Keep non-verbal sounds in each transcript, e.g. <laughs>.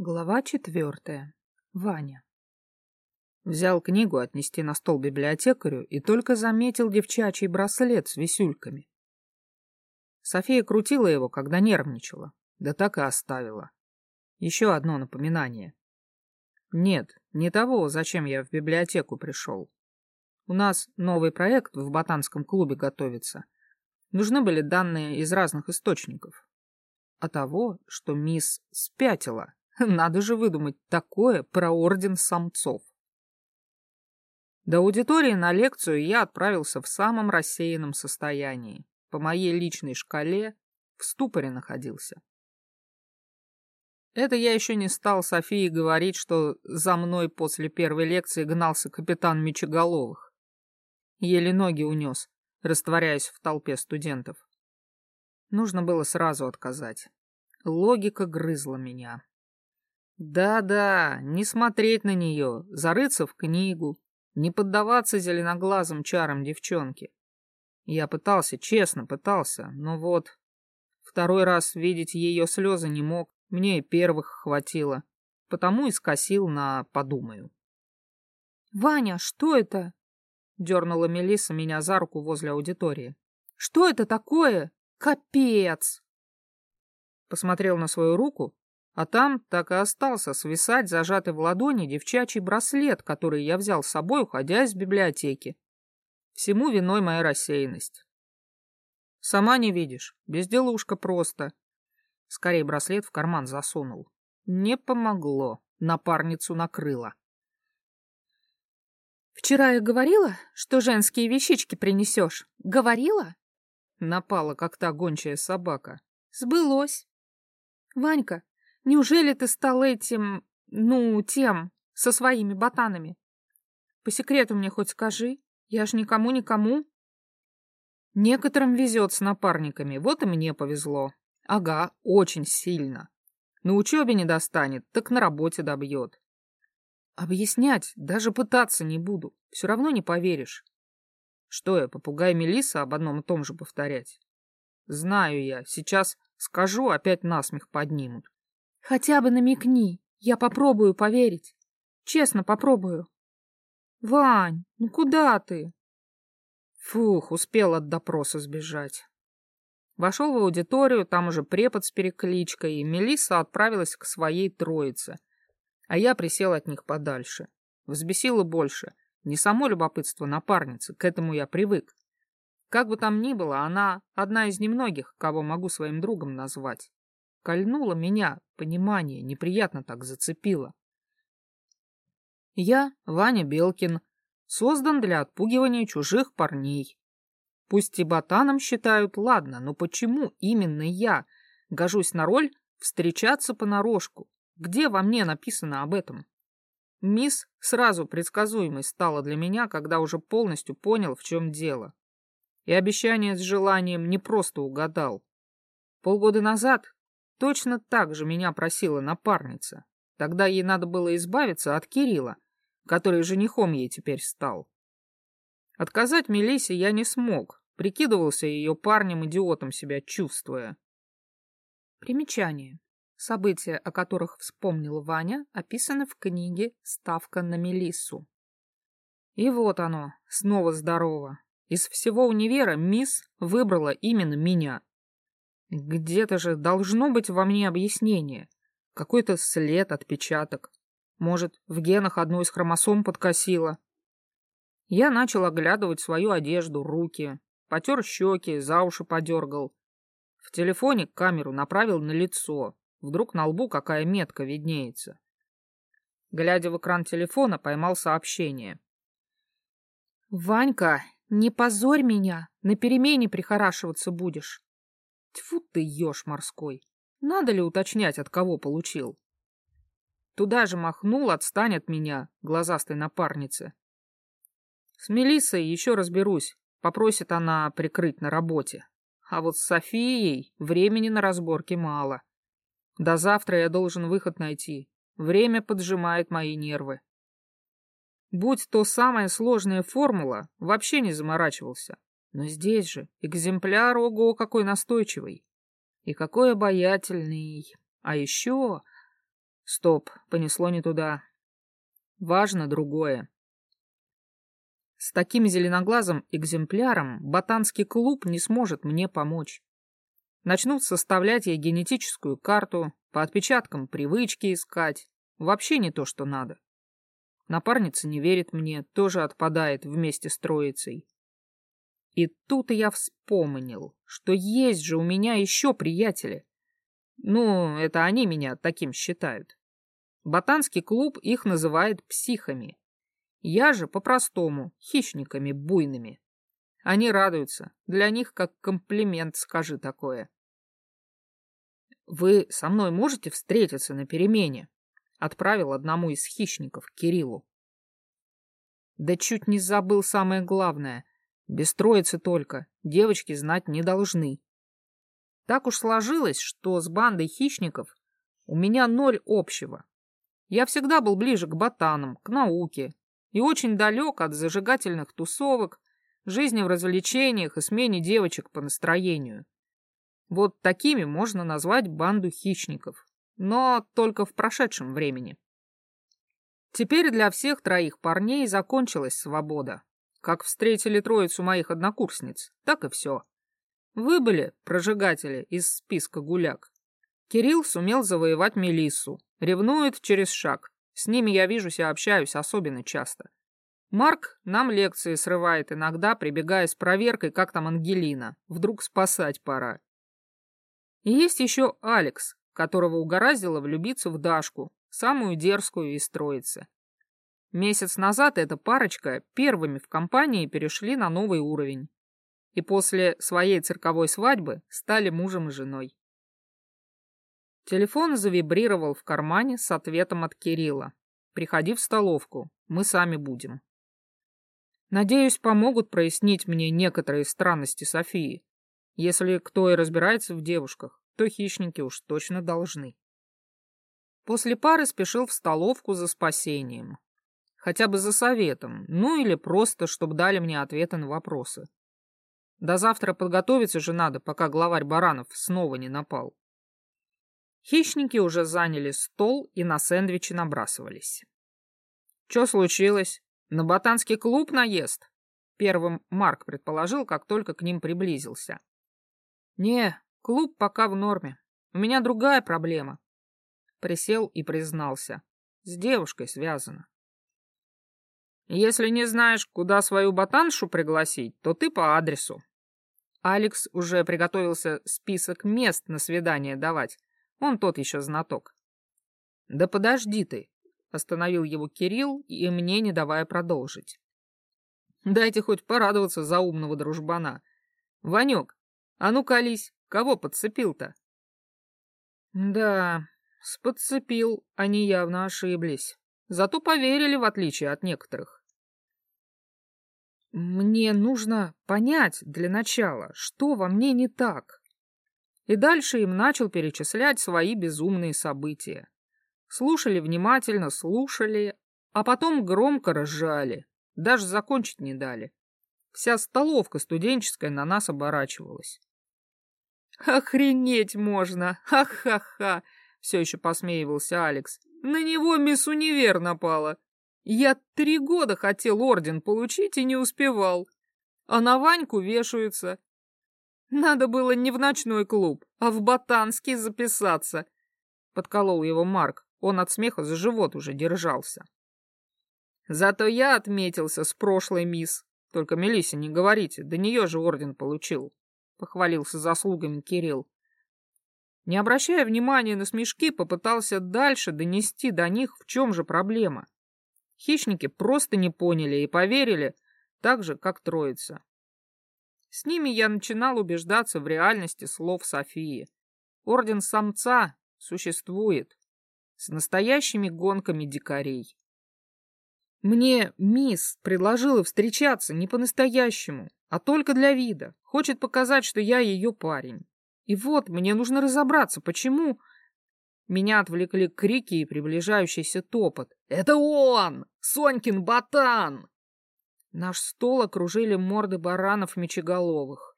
Глава четвертая. Ваня. Взял книгу отнести на стол библиотекарю и только заметил девчачий браслет с висюльками. София крутила его, когда нервничала, да так и оставила. Еще одно напоминание. Нет, не того, зачем я в библиотеку пришел. У нас новый проект в ботанском клубе готовится. Нужны были данные из разных источников. А того, что мисс спятила <laughs> Надо же выдумать такое про орден самцов. До аудитории на лекцию я отправился в самом рассеянном состоянии. По моей личной шкале в ступоре находился. Это я еще не стал Софии говорить, что за мной после первой лекции гнался капитан Мечеголовых. Еле ноги унес, растворяясь в толпе студентов. Нужно было сразу отказать. Логика грызла меня. Да-да, не смотреть на нее, зарыться в книгу, не поддаваться зеленоглазым чарам девчонки. Я пытался, честно пытался, но вот... Второй раз видеть ее слезы не мог, мне и первых хватило, потому и скосил на «подумаю». «Ваня, что это?» — дернула Мелисса меня за руку возле аудитории. «Что это такое? Капец!» Посмотрел на свою руку а там так и остался свисать зажатый в ладони девчачий браслет, который я взял с собой, уходя из библиотеки. Всему виной моя рассеянность. Сама не видишь, безделушка просто. Скорее браслет в карман засунул. Не помогло, напарницу накрыло. «Вчера я говорила, что женские вещички принесешь. Говорила?» Напала, как та гончая собака. «Сбылось. Ванька, Неужели ты стал этим, ну, тем, со своими ботанами? По секрету мне хоть скажи, я ж никому-никому. Некоторым везет с напарниками, вот и мне повезло. Ага, очень сильно. На учебе не достанет, так на работе добьет. Объяснять даже пытаться не буду, все равно не поверишь. Что я, попугай Мелиса об одном и том же повторять? Знаю я, сейчас скажу, опять насмех поднимут. Хотя бы намекни, я попробую поверить. Честно попробую. Вань, ну куда ты? Фух, успел от допроса сбежать. Вошел в аудиторию, там уже препод с перекличкой, и Мелисса отправилась к своей троице. А я присел от них подальше. Взбесило больше. Не само любопытство напарницы, к этому я привык. Как бы там ни было, она одна из немногих, кого могу своим другом назвать. Кольнуло меня, понимание, неприятно так зацепило. Я, Ваня Белкин, создан для отпугивания чужих парней. Пусть и ботаном считают, ладно, но почему именно я гожусь на роль встречаться понарошку? Где во мне написано об этом? Мисс сразу предсказуемой стала для меня, когда уже полностью понял, в чем дело. И обещание с желанием не просто угадал. Полгода назад Точно так же меня просила напарница. Тогда ей надо было избавиться от Кирилла, который женихом ей теперь стал. Отказать Мелисе я не смог, прикидывался ее парнем-идиотом себя чувствуя. Примечание. События, о которых вспомнил Ваня, описаны в книге «Ставка на Мелиссу». И вот оно, снова здорово. Из всего универа мисс выбрала именно меня. Где-то же должно быть во мне объяснение. Какой-то след, отпечаток. Может, в генах одну из хромосом подкосило. Я начал оглядывать свою одежду, руки, потер щеки, за уши подергал. В телефоне камеру направил на лицо. Вдруг на лбу какая метка виднеется. Глядя в экран телефона, поймал сообщение. «Ванька, не позорь меня, на перемене прихорашиваться будешь». Тьфу ты, еж морской! Надо ли уточнять, от кого получил? Туда же махнул, отстань от меня, глазастой напарницы. С Мелиссой еще разберусь, попросит она прикрыть на работе. А вот с Софией времени на разборки мало. До завтра я должен выход найти. Время поджимает мои нервы. Будь то самая сложная формула, вообще не заморачивался. Но здесь же экземпляр, ого, какой настойчивый. И какой обаятельный. А еще Стоп, понесло не туда. Важно другое. С таким зеленоглазым экземпляром ботанский клуб не сможет мне помочь. Начнут составлять ей генетическую карту, по отпечаткам привычки искать. Вообще не то, что надо. Напарница не верит мне, тоже отпадает вместе с троицей. И тут я вспомнил, что есть же у меня еще приятели. Ну, это они меня таким считают. Ботанский клуб их называет психами. Я же по-простому, хищниками буйными. Они радуются. Для них как комплимент скажи такое. Вы со мной можете встретиться на перемене? Отправил одному из хищников, Кириллу. Да чуть не забыл самое главное. Без троицы только. Девочки знать не должны. Так уж сложилось, что с бандой хищников у меня ноль общего. Я всегда был ближе к ботанам, к науке, и очень далек от зажигательных тусовок, жизни в развлечениях и смене девочек по настроению. Вот такими можно назвать банду хищников, но только в прошедшем времени. Теперь для всех троих парней закончилась свобода. Как встретили троицу моих однокурсниц, так и все. Выбыли прожигатели из списка гуляк. Кирилл сумел завоевать Мелиссу, ревнует через шаг, с ними я вижусь и общаюсь особенно часто. Марк нам лекции срывает иногда, прибегая с проверкой, как там Ангелина. Вдруг спасать пора. И есть еще Алекс, которого угораздило влюбиться в Дашку, самую дерзкую из троицы. Месяц назад эта парочка первыми в компании перешли на новый уровень. И после своей цирковой свадьбы стали мужем и женой. Телефон завибрировал в кармане с ответом от Кирилла. «Приходи в столовку, мы сами будем». Надеюсь, помогут прояснить мне некоторые странности Софии. Если кто и разбирается в девушках, то хищники уж точно должны. После пары спешил в столовку за спасением. Хотя бы за советом, ну или просто, чтобы дали мне ответы на вопросы. До завтра подготовиться же надо, пока главарь Баранов снова не напал. Хищники уже заняли стол и на сэндвичи набрасывались. «Что случилось? На ботанский клуб наезд?» Первым Марк предположил, как только к ним приблизился. «Не, клуб пока в норме. У меня другая проблема». Присел и признался. «С девушкой связано». «Если не знаешь, куда свою ботаншу пригласить, то ты по адресу». Алекс уже приготовился список мест на свидание давать, он тот еще знаток. Да подожди ты, остановил его Кирилл и мне не давая продолжить. Дайте хоть порадоваться за умного дружбана. Ванек, а ну колись, кого подцепил-то? Да, с подцепил, они явно ошиблись. Зато поверили, в отличие от некоторых. Мне нужно понять для начала, что во мне не так. И дальше им начал перечислять свои безумные события. Слушали внимательно, слушали, а потом громко разжали. Даже закончить не дали. Вся столовка студенческая на нас оборачивалась. «Охренеть можно! Ха-ха-ха!» — все еще посмеивался Алекс. «На него мисс Универ напала. Я три года хотел орден получить и не успевал. А на Ваньку вешаются. Надо было не в ночной клуб, а в ботанский записаться. Подколол его Марк. Он от смеха за живот уже держался. Зато я отметился с прошлой мисс. Только Мелиссе не говорите, до нее же орден получил. Похвалился заслугами Кирилл. Не обращая внимания на смешки, попытался дальше донести до них, в чем же проблема. Хищники просто не поняли и поверили, так же, как троица. С ними я начинал убеждаться в реальности слов Софии. Орден самца существует. С настоящими гонками дикарей. Мне мисс предложила встречаться не по-настоящему, а только для вида. Хочет показать, что я ее парень. И вот мне нужно разобраться, почему... Меня отвлекли крики и приближающийся топот. «Это он! Сонькин ботан!» Наш стол окружили морды баранов мечеголовых.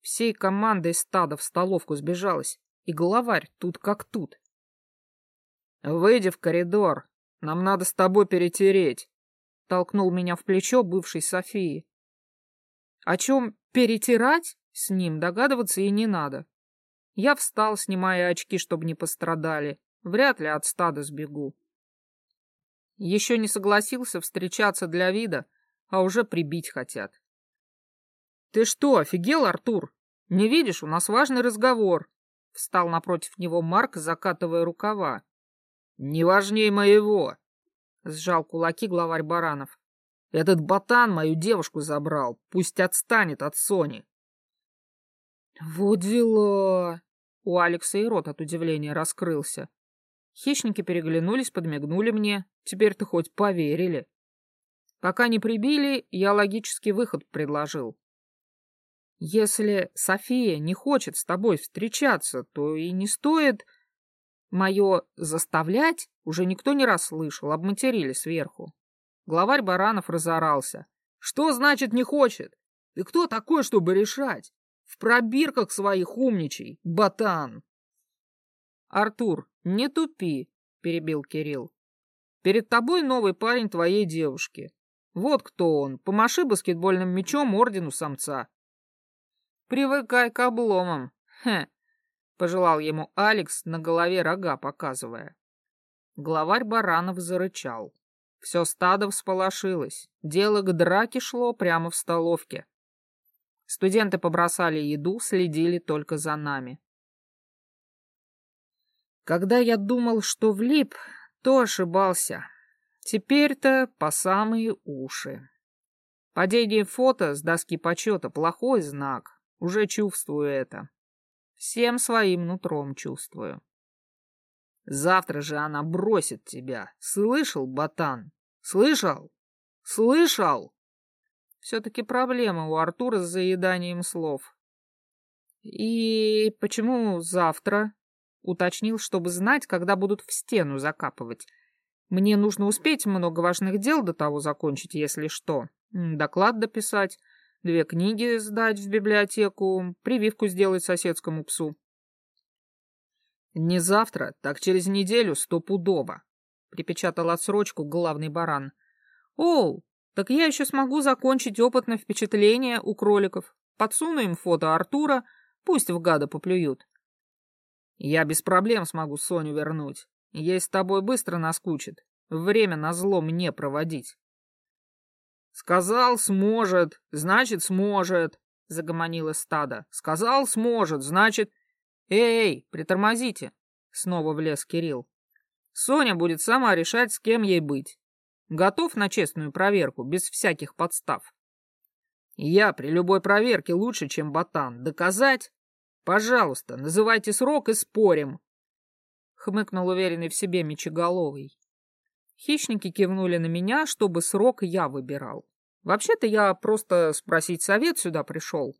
Всей командой стада в столовку сбежалась, и главарь тут как тут. Выйди в коридор. Нам надо с тобой перетереть. Толкнул меня в плечо бывший Софии. О чем перетирать с ним догадываться и не надо. Я встал, снимая очки, чтобы не пострадали. Вряд ли от стада сбегу. Еще не согласился встречаться для вида, а уже прибить хотят. «Ты что, офигел, Артур? Не видишь, у нас важный разговор!» Встал напротив него Марк, закатывая рукава. «Не важнее моего!» — сжал кулаки главарь Баранов. «Этот ботан мою девушку забрал. Пусть отстанет от Сони». «Вот дела!» У Алекса и рот от удивления раскрылся. Хищники переглянулись, подмигнули мне. Теперь-то хоть поверили. Пока не прибили, я логический выход предложил. Если София не хочет с тобой встречаться, то и не стоит... Мое «заставлять» уже никто не раз слышал, обматерили сверху. Главарь Баранов разорался. «Что значит не хочет? Ты кто такой, чтобы решать? В пробирках своих умничай, ботан!» «Артур, не тупи», — перебил Кирилл. «Перед тобой новый парень твоей девушки. Вот кто он. Помаши баскетбольным мячом ордену самца. Привыкай к обломам. Хе, пожелал ему Алекс, на голове рога показывая. Главарь Баранов зарычал. Все стадо всполошилось. Дело к драке шло прямо в столовке. Студенты побросали еду, следили только за нами. Когда я думал, что влип, то ошибался. Теперь-то по самые уши. Падение фото с доски почета — плохой знак. Уже чувствую это. Всем своим нутром чувствую. Завтра же она бросит тебя. Слышал, ботан? Слышал? Слышал? Все-таки проблема у Артура с заеданием слов. И почему завтра? Уточнил, чтобы знать, когда будут в стену закапывать. Мне нужно успеть много важных дел до того закончить, если что. Доклад дописать, две книги сдать в библиотеку, прививку сделать соседскому псу. «Не завтра, так через неделю стопудово», — припечатал отсрочку главный баран. «Оу, так я еще смогу закончить опытное впечатление у кроликов. Подсуну им фото Артура, пусть в гада поплюют». «Я без проблем смогу Соню вернуть. Ей с тобой быстро наскучит. Время на зло мне проводить». «Сказал, сможет, значит, сможет», — загомонило стадо. «Сказал, сможет, значит...» «Эй, притормозите!» — снова влез Кирилл. «Соня будет сама решать, с кем ей быть. Готов на честную проверку, без всяких подстав?» «Я при любой проверке лучше, чем ботан. Доказать? Пожалуйста, называйте срок и спорим!» Хмыкнул уверенный в себе мечеголовый. Хищники кивнули на меня, чтобы срок я выбирал. Вообще-то я просто спросить совет сюда пришел.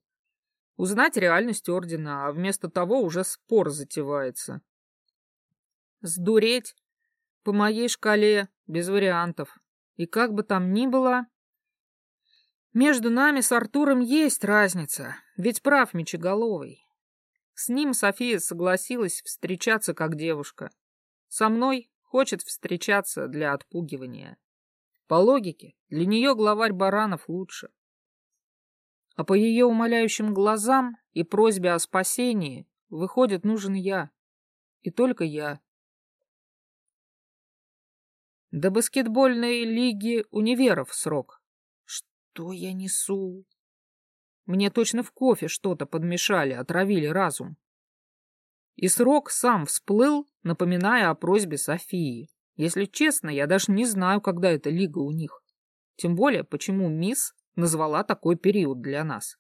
Узнать реальность ордена, а вместо того уже спор затевается. Сдуреть? По моей шкале без вариантов. И как бы там ни было... Между нами с Артуром есть разница, ведь прав Мечеголовый. С ним София согласилась встречаться как девушка. Со мной Хочет встречаться для отпугивания. По логике, для нее главарь баранов лучше. А по ее умоляющим глазам и просьбе о спасении, выходит, нужен я. И только я. До баскетбольной лиги универов срок. Что я несу? Мне точно в кофе что-то подмешали, отравили разум. И срок сам всплыл, напоминая о просьбе Софии. Если честно, я даже не знаю, когда эта лига у них. Тем более, почему мисс назвала такой период для нас.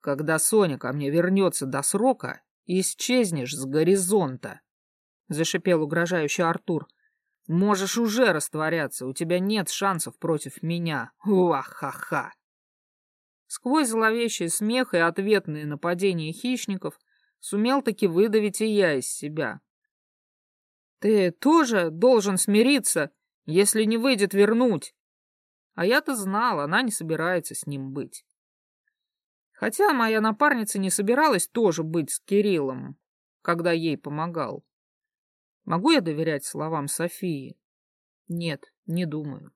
Когда Соня ко мне вернется до срока, исчезнешь с горизонта, — зашипел угрожающий Артур. Можешь уже растворяться, у тебя нет шансов против меня. Уа-ха-ха. Сквозь зловещий смех и ответные нападения хищников Сумел таки выдавить и я из себя. Ты тоже должен смириться, если не выйдет вернуть. А я-то знал, она не собирается с ним быть. Хотя моя напарница не собиралась тоже быть с Кириллом, когда ей помогал. Могу я доверять словам Софии? Нет, не думаю.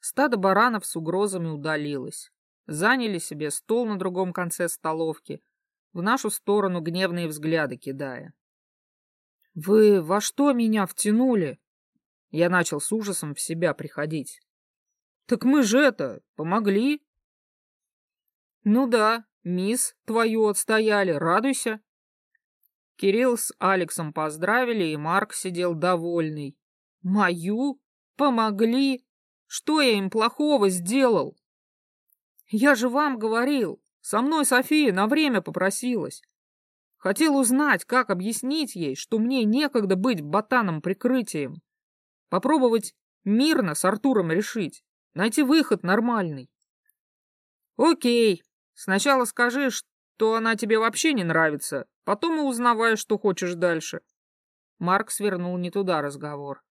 Стадо баранов с угрозами удалилось. Заняли себе стол на другом конце столовки, в нашу сторону гневные взгляды кидая. «Вы во что меня втянули?» Я начал с ужасом в себя приходить. «Так мы же это, помогли!» «Ну да, мисс, твою отстояли, радуйся!» Кирилл с Алексом поздравили, и Марк сидел довольный. «Мою? Помогли? Что я им плохого сделал?» «Я же вам говорил, со мной София на время попросилась. Хотел узнать, как объяснить ей, что мне некогда быть ботаном прикрытием. Попробовать мирно с Артуром решить, найти выход нормальный. Окей, сначала скажи, что она тебе вообще не нравится, потом и узнавай, что хочешь дальше. Марк свернул не туда разговор.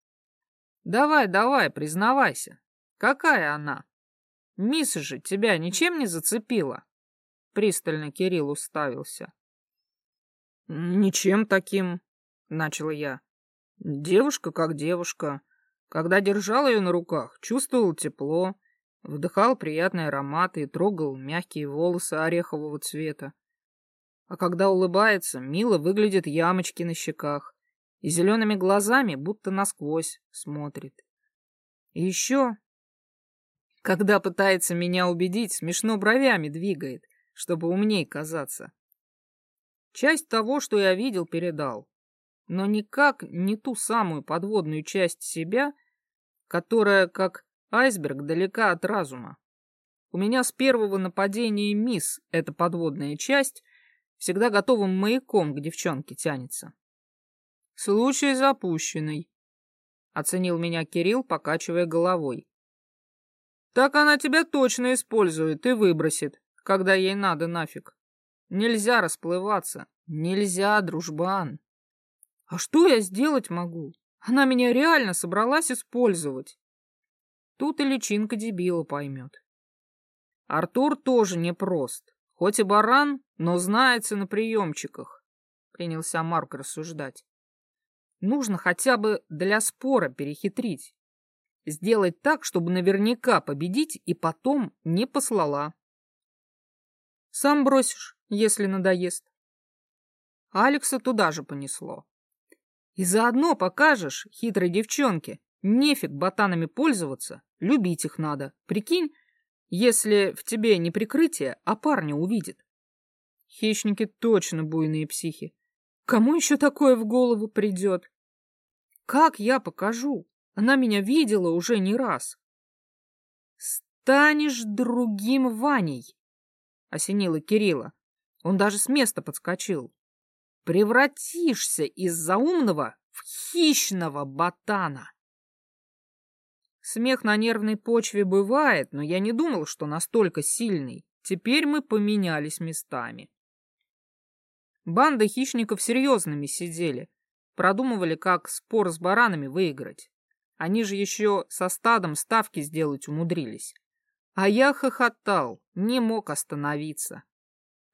Давай, давай, признавайся. Какая она? Мисс же тебя ничем не зацепила? Пристально Кирилл уставился. «Ничем таким», — начала я. «Девушка как девушка. Когда держал ее на руках, чувствовал тепло, вдыхал приятные ароматы и трогал мягкие волосы орехового цвета. А когда улыбается, мило выглядят ямочки на щеках и зелеными глазами будто насквозь смотрит. И еще, когда пытается меня убедить, смешно бровями двигает, чтобы умней казаться. Часть того, что я видел, передал. Но никак не ту самую подводную часть себя, которая, как айсберг, далека от разума. У меня с первого нападения мисс эта подводная часть всегда готовым маяком к девчонке тянется. Случай запущенный, — оценил меня Кирилл, покачивая головой. Так она тебя точно использует и выбросит, когда ей надо нафиг. Нельзя расплываться. Нельзя, дружбан. А что я сделать могу? Она меня реально собралась использовать. Тут и личинка дебила поймет. Артур тоже непрост. Хоть и баран, но знается на приемчиках. Принялся Марк рассуждать. Нужно хотя бы для спора перехитрить. Сделать так, чтобы наверняка победить и потом не послала. Сам бросишь если надоест. Алекса туда же понесло. И заодно покажешь хитрой девчонке, нефиг ботанами пользоваться, любить их надо. Прикинь, если в тебе не прикрытие, а парня увидит. Хищники точно буйные психи. Кому еще такое в голову придет? Как я покажу? Она меня видела уже не раз. Станешь другим Ваней, осенила Кирилла. Он даже с места подскочил. Превратишься из заумного в хищного ботана. Смех на нервной почве бывает, но я не думал, что настолько сильный. Теперь мы поменялись местами. Банда хищников серьезными сидели, продумывали, как спор с баранами выиграть. Они же еще со стадом ставки сделать умудрились. А я хохотал, не мог остановиться.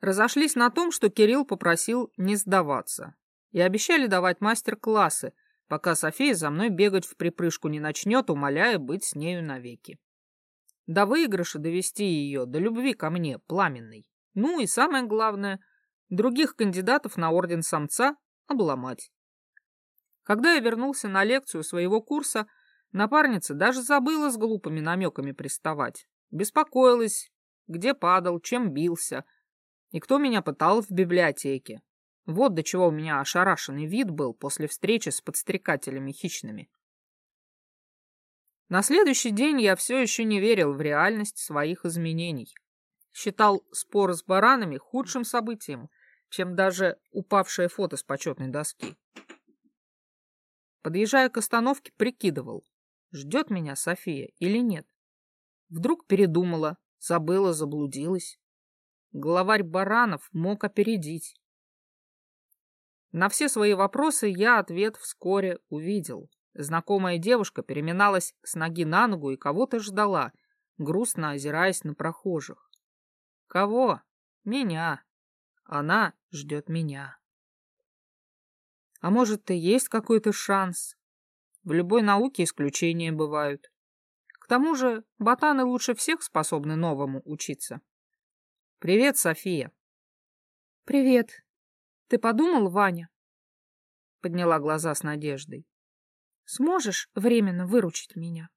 Разошлись на том, что Кирилл попросил не сдаваться. И обещали давать мастер-классы, пока София за мной бегать в припрыжку не начнет, умоляя быть с нею навеки. До выигрыша довести ее, до любви ко мне, пламенной. Ну и самое главное, других кандидатов на орден самца обломать. Когда я вернулся на лекцию своего курса, напарница даже забыла с глупыми намеками приставать. Беспокоилась, где падал, чем бился, и кто меня пытал в библиотеке. Вот до чего у меня ошарашенный вид был после встречи с подстрекателями хищными. На следующий день я все еще не верил в реальность своих изменений. Считал спор с баранами худшим событием, чем даже упавшее фото с почетной доски. Подъезжая к остановке, прикидывал, ждет меня София или нет. Вдруг передумала, забыла, заблудилась главарь Баранов мог опередить. На все свои вопросы я ответ вскоре увидел. Знакомая девушка переминалась с ноги на ногу и кого-то ждала, грустно озираясь на прохожих. «Кого? Меня. Она ждет меня». «А может, и есть какой-то шанс?» В любой науке исключения бывают. К тому же ботаны лучше всех способны новому учиться. «Привет, София!» «Привет!» Ты подумал, Ваня? Подняла глаза с надеждой. Сможешь временно выручить меня?